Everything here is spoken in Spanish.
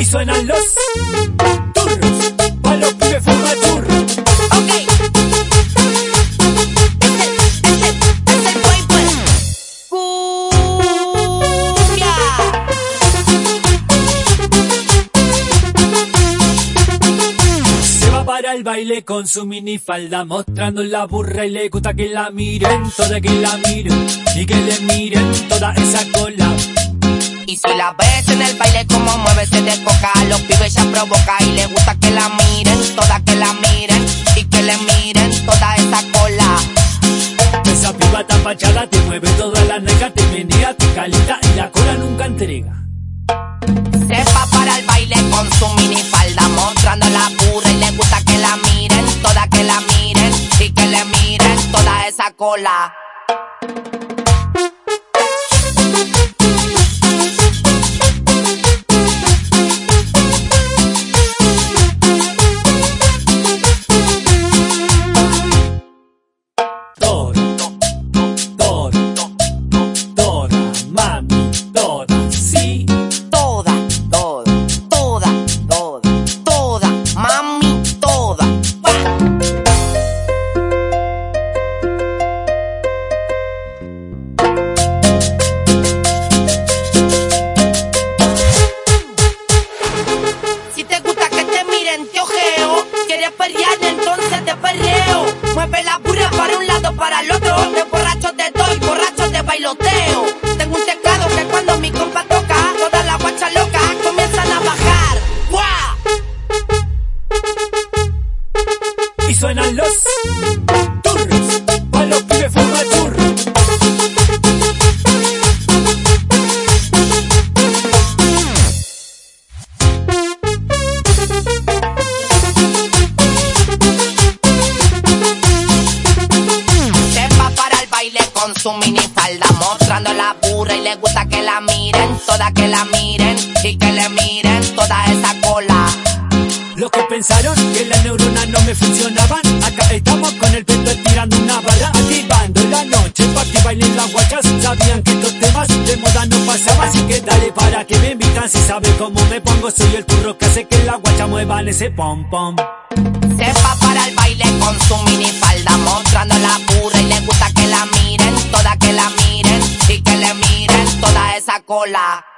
y suenan los turros. Pa' los pibes forma turro. Ok. Se va para el baile con su minifalda mostrando la burra y le gusta que la miren toda que la miren y que le miren toda esa cola y si la ves en el baile como mueve se de coca, los pibes ya provoca y le gusta que la miren, toda que la miren y que le miren toda esa cola. Esa piba tapachada te mueve toda la negra, te menea, te calita y la cola nunca entrega. Sepa para el baile con su minifalda mostrando la burra y le gusta que la miren, toda que la miren y que le miren toda esa cola. Miren, te ojeo. Quieres perrear, entonces te perreo. Mueve la burra para un lado, para el otro. Su minifalda mostrando la burra y le gusta que la miren, toda que la miren y que le miren toda esa cola. Los que pensaron que las neuronas no me funcionaban, acá estamos con el peto estirando una barra, activando la noche pa' que bailen las guachas. Sabían que estos temas de moda no pasaban, así que dale para que me invitan. Si sabe cómo me pongo, soy el turro que hace que la guacha muevan ese pom pom. Sepa para el baile con su minifalda mostrando la burra y le miren,